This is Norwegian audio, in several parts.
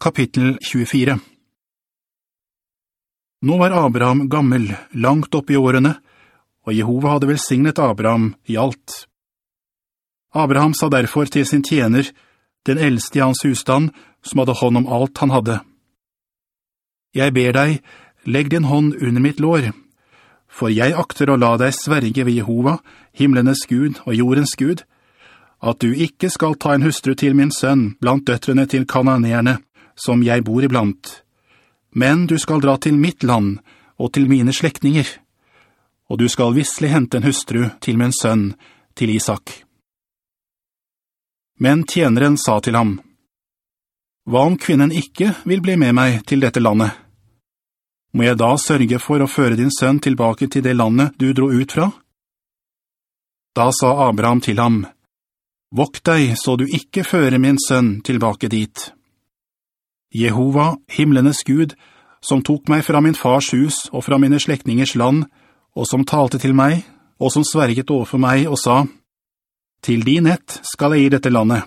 Kapittel 24 Nå var Abraham gammel, langt opp i årene, og Jehova hadde velsignet Abraham i alt. Abraham sa derfor til sin tjener, den eldste i hans husstand, som hadde hånd om alt han hadde. Jeg ber deg, legg din hånd under mitt lår, for jeg akter å la deg sverge ved Jehova, himlenes Gud og jordens Gud, at du ikke skal ta en hustru til min sønn blant døtrene til kananeerne, som jeg bor iblant, men du skal dra til mitt land og til mine slektinger, og du skal visselig hente en hustru til min sønn, til Isak. Men tjeneren sa til ham, «Hva om kvinnen ikke vil bli med meg til dette landet? Må jeg da sørge for å føre din sønn tilbake til det landet du dro ut fra?» Da sa Abraham til ham, «Vokt deg så du ikke fører min sønn tilbake dit.» Jehova, himlenes Gud, som tok meg fra min fars hus og fra mine slektingers land, og som talte til meg, og som sverget overfor meg og sa, «Til din ett skal jeg gi dette landet.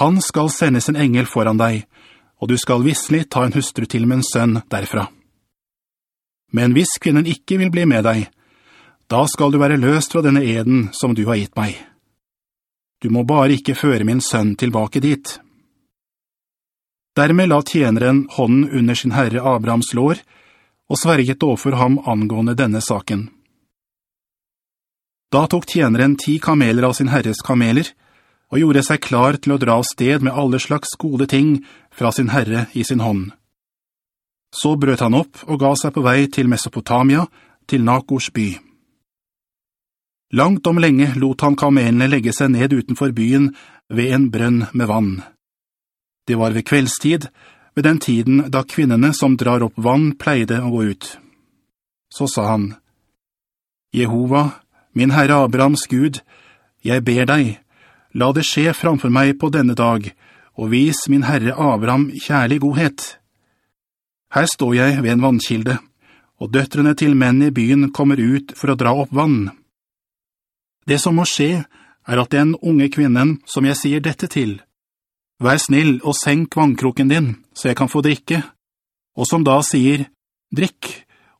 Han skal sende sin engel foran deg, og du skal visselig ta en hustru til min sønn derfra. Men hvis kvinnen ikke vil bli med deg, da skal du være løst fra denne eden som du har gitt meg. Du må bare ikke føre min sønn tilbake dit.» Dermed la tjeneren hånden under sin herre Abrahams lår, og sverget overfor ham angående denne saken. Da tok tjeneren ti kameler av sin herres kameler, og gjorde seg klar til å dra av sted med alle slags gode ting fra sin herre i sin hånd. Så brøt han opp og ga seg på vei til Mesopotamia, til Nakors by. Langt om lenge lot han kamelene legge seg ned utenfor byen ved en brønn med vann. Det var ved kveldstid, ved den tiden da kvinnene som drar opp vann pleide å gå ut. Så sa han, «Jehova, min Herre Abrahams Gud, jeg ber deg, la det skje framfor meg på denne dag, og vis min Herre Abraham kjærlig godhet. Her står jeg ved en vannkilde, og døtrene til menn i byen kommer ut for å dra opp vann. Det som må skje, er at den unge kvinnen som jeg sier dette til, Vær snill og senk vannkroken din, så jeg kan få drikke. Og som da sier, drikk,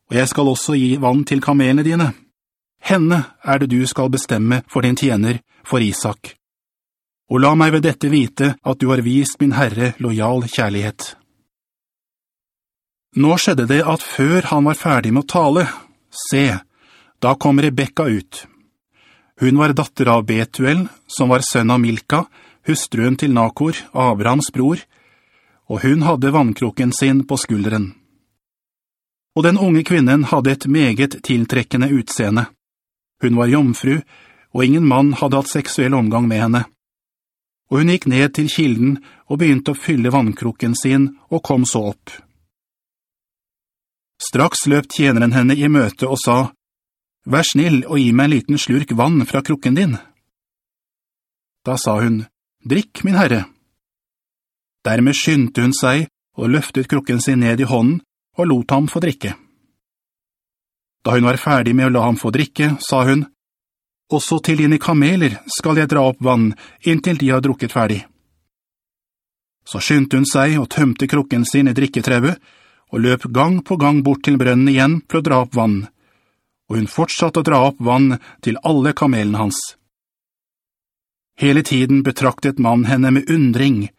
og jeg skal også gi vann til kamelene dine. Henne er det du skal bestemme for din tjener, for Isak. Og la meg ved dette vite at du har vist min Herre lojal kjærlighet. Nå skjedde det at før han var ferdig med å tale, se, da kom Rebekka ut. Hun var datter av Betuel, som var sønn av Milka, hustruen til Nakor, Abrahams bror, og hun hadde vannkroken sin på skulderen. Og den unge kvinnen hadde et meget tiltrekkende utseende. Hun var jomfru, og ingen mann hadde hatt seksuell omgang med henne. Og hun gikk ned til kilden og begynte å fylle vannkroken sin og kom så opp. Straks løp tjeneren henne i møte og sa, «Vær snill og gi meg en liten slurk vann fra krukken din.» Da sa hun, Drikk, min herre. Dermed skyndte hun seg og løftet krukken sin ned i hånden og lot ham få drikke. Da hun var ferdig med å la ham få drikke, sa hun, «Også til dine kameler skal jeg dra opp vann inntil de har drukket ferdig.» Så skyndte hun seg og tømte krukken sin i drikketrevet, og løp gang på gang bort til brønnen igjen for å dra opp vann, og hun fortsatte å dra opp vann til alle kamelene hans. Hele tiden betraktet mannen henne med undring,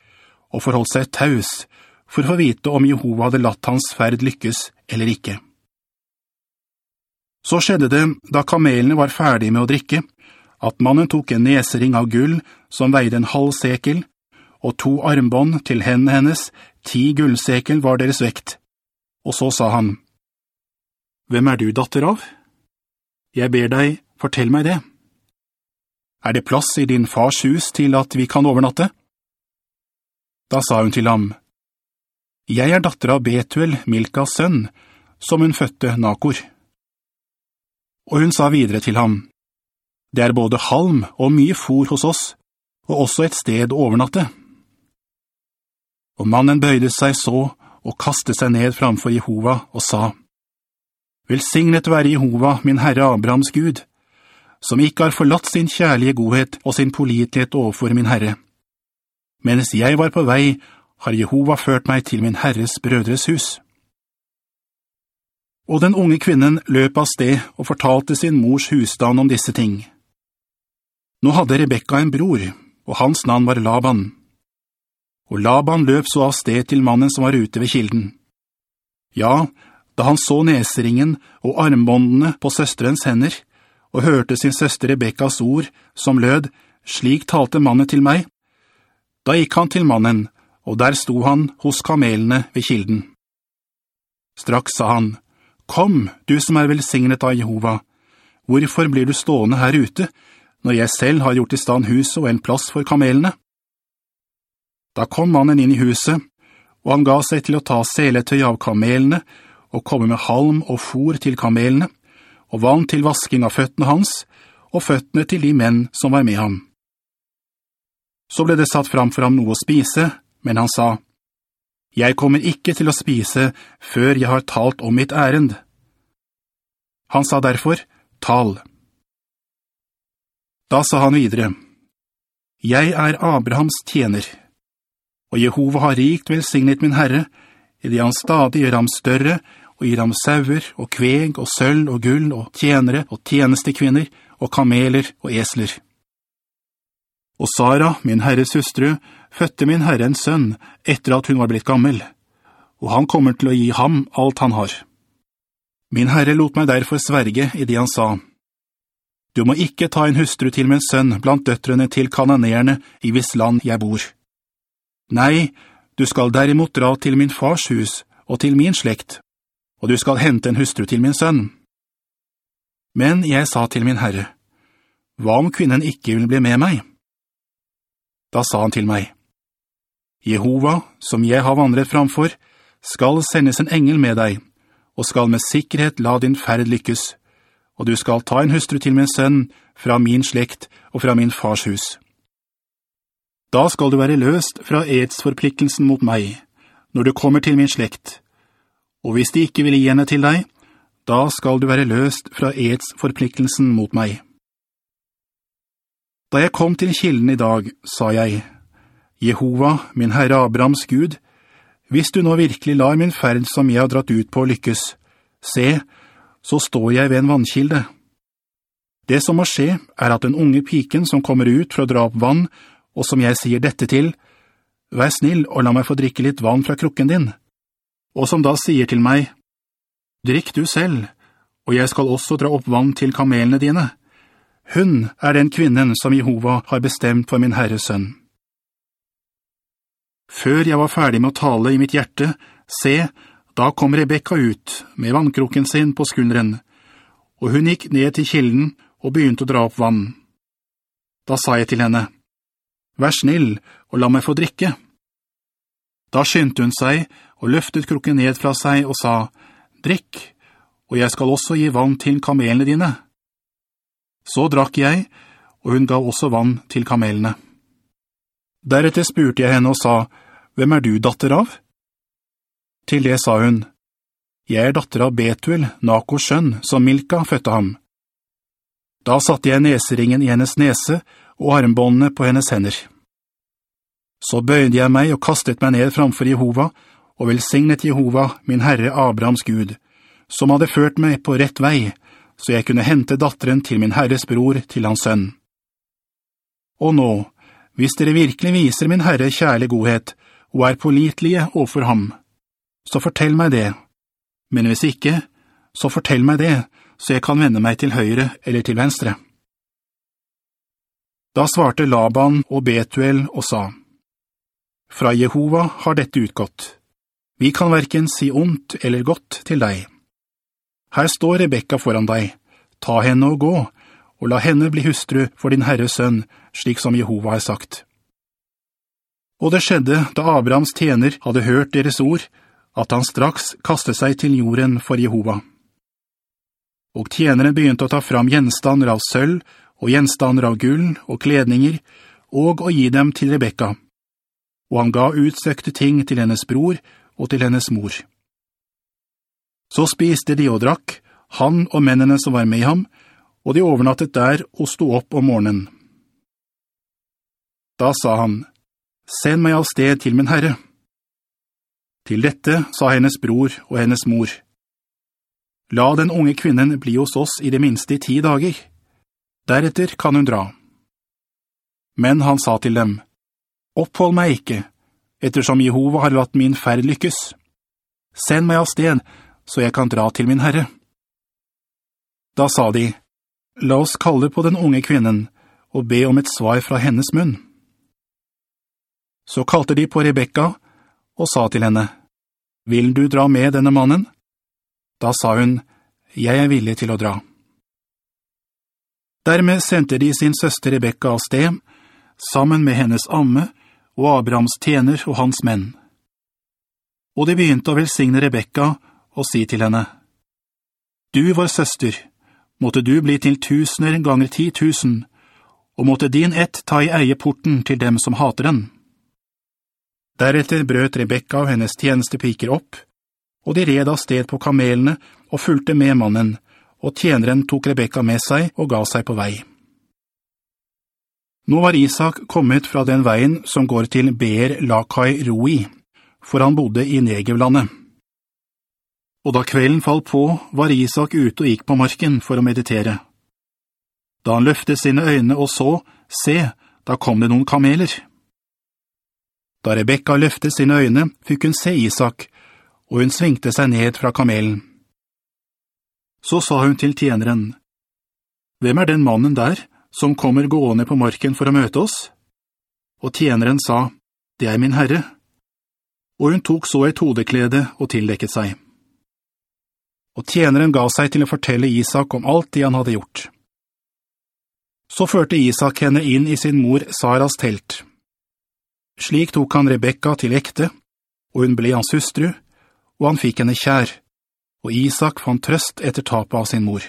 og forholdt seg taus, for å få vite om Jehova hadde latt hans ferd lykkes eller ikke. Så skjedde det, da kamelene var ferdige med å drikke, at mannen tok en nesering av gull som veide en halv sekel, og to armbånd til hendene hennes, ti gullsekel var deres vekt. Og så sa han, «Hvem er du datter av? Jeg ber deg, fortell meg det.» Er det plass i din fars hus til at vi kan overnatte? Da sa hun til ham, Jeg er datter av Betuel, Milkas sønn, som hun fødte Nakor. Og hun sa videre til ham, Det er både halm og mye fôr hos oss, og også et sted å overnatte. Og mannen bøyde seg så og kastet seg ned framfor Jehova og sa, Velsignet være Jehova, min Herre Abrahams Gud, som ikke har forlatt sin kjærlige godhet og sin politlighet overfor min Herre. Mens jeg var på vei, har Jehova ført meg til min Herres brødres hus. Og den unge kvinnen løp av sted og fortalte sin mors husstand om disse ting. Nå hadde Rebekka en bror, og hans navn var Laban. Og Laban løp så av sted til mannen som var ute ved kilden. Ja, da han så neseringen og armbåndene på søsterens hender, og hørte sin søster Rebekkas ord, som lød, slik talte mannen til meg. Da gikk han til mannen, og der sto han hos kamelene ved kilden. Straks sa han, Kom, du som er velsignet av Jehova, hvorfor blir du stående her ute, når jeg selv har gjort i stand hus og en plass for kamelene? Da kom mannen inn i huset, og han ga seg til å ta seletøy av kamelene og komme med halm og fôr til kamelene, og vann til vasking av føttene hans, og føttene til de menn som var med ham. Så ble det satt fram for ham noe å spise, men han sa, «Jeg kommer ikke til å spise før jeg har talt om mitt ærend.» Han sa derfor, «Tal.» Da sa han videre, «Jeg er Abrahams tjener, og Jehova har rikt velsignet min Herre, i det han stadig gjør ham større og gir ham sauer og kveg og sølv og gull og tjenere og tjenestekvinner og kameler og esler. Og Sara, min herres hustru, fødte min herre en sønn etter at hun var blitt gammel, og han kommer til å gi ham alt han har. Min herre lot meg derfor sverge i det han sa, «Du må ikke ta en hustru til min sønn blant døtrene til kananerene i hvis land jeg bor. Nei, du skal derimot dra til min fars hus og til min slekt, og du skal hente en hustru til min sønn. Men jeg sa til min herre, hva om kvinnen ikke vil bli med meg? Da sa han til meg, Jehova, som jeg har vandret framfor, skal sendes en engel med deg, og skal med sikkerhet la din ferd lykkes, og du skal ta en hustru til min sønn fra min slekt og fra min fars hus. Da skal du være løst fra edsforpliktelsen mot meg, når du kommer til min slekt, og hvis de ikke vil gi henne til deg, da skal du være løst fra edsforpliktelsen mot meg. Da jeg kom til kilden i dag, sa jeg, Jehova, min Herre Abrahams Gud, hvis du nå virkelig lar min ferd som jeg har dratt ut på lykkes, se, så står jeg ved en vannkilde. Det som må skje er at den unge piken som kommer ut for å dra opp vann, og som jeg sier dette til, «Vær snill og la meg få drikke litt vann fra krukken din», og som da sier til meg, «Drikk du selv, og jeg skal også dra opp vann til kamelene dine. Hun er den kvinnen som Jehova har bestemt for min Herres sønn.» Før jeg var ferdig med å tale i mitt hjerte, se, da kom Rebekka ut med vannkroken sin på skulderen, og hun gikk ned til kilden og begynte å dra opp vann. Da sa jeg til henne, «Vær snill og la meg få drikke.» Da skyndte hun seg og løftet krukken ned fra seg og sa, «Drikk, og jeg skal også gi vann til kamelene dine.» Så drakk jeg, og hun gav også vann til kamelene. Deretter spurte jeg henne og sa, «Hvem er du datter av?» Til det sa hun, «Jeg er datter av Betuel, Nakos sønn, som Milka fødte ham.» Da satte jeg neseringen i hennes nese og armbåndene på hennes hender. Så bøyde jeg meg og kastet meg ned framfor Jehova, og velsignet Jehova, min Herre Abrahams Gud, som hadde ført meg på rett vei, så jeg kunne hente datteren til min Herres bror til hans sønn. Og nå, hvis dere virkelig viser min Herre kjærlig godhet, og er politlige overfor ham, så fortell meg det. Men hvis ikke, så fortell meg det, så jeg kan vende meg til høyre eller til venstre. Da svarte Laban og Betuel og sa, «Fra Jehova har dette utgått. Vi kan hverken si ondt eller godt til deg. Her står Rebekka foran deg. Ta henne og gå, og la henne bli hustru for din Herres sønn, slik som Jehova har sagt. Og det skjedde da Abrahams tjener hadde hørt deres ord, at han straks kastet seg til jorden for Jehova. Og tjeneren begynte å ta fram gjenstander av sølv og gjenstander av gull og kledninger, og å gi dem til Rebekka. Og han ga utsøkte ting til hennes bror og til hennes mor. Så spiste de og drakk, han og mennene som var med ham, og de overnattet der og sto opp om morgenen. Da sa han, «Send meg av sted til min herre, Til dette sa hennes bror og hennes mor, La den unge kvinnen bli hos oss i det minste i ti dager. Deretter kan hun dra. Men han sa til dem, Opphold meg ikke, ettersom Jehova har latt min ferd lykkes. Send meg av sted, så jeg kan dra til min herre. Da sa de, La oss kalle på den unge kvinnen og be om et svar fra hennes munn. Så kalte de på Rebekka og sa til henne, Vil du dra med denne mannen? Da sa hun, Jeg er villig til å dra. Dermed sendte de sin søster Rebekka av sted, sammen med hennes amme og Abrahams tjener og hans menn. Og de begynte å velsigne Rebekka og si til henne, Du, vår søster, måtte du bli til tusener ganger ti tusen, og måtte din ett ta i eie porten til dem som hater den. Deretter brøt Rebekka og hennes tjenestepiker opp, og de red av sted på kamelene og fulgte med mannen, og tjeneren tok Rebekka med seg og ga seg på vei. Nå var Isak kommet fra den veien som går til Ber Lakai Roi, for han bodde i Negevlandet. Og da kvelden falt på, var Isak ute og gikk på marken for å meditere. Da han løftet sine øyne og så, se, da kom det noen kameler. Da Rebekka løftet sine øyne, fikk hun se Isak, og hun svingte seg ned fra kamelen. Så sa hun til tjeneren, «Hvem er den mannen der, som kommer gående på marken for å møte oss?» Og tjeneren sa, «Det er min herre.» Og hun tok så et hodeklede og tildekket seg. Og tjeneren ga seg til å fortelle Isak om alt det han hadde gjort. Så førte Isak henne inn i sin mor Saras telt. Slik tok han Rebekka til ekte, og hun ble hans hustru, og han fikk henne kjær, og Isak fant trøst etter tapet av sin mor.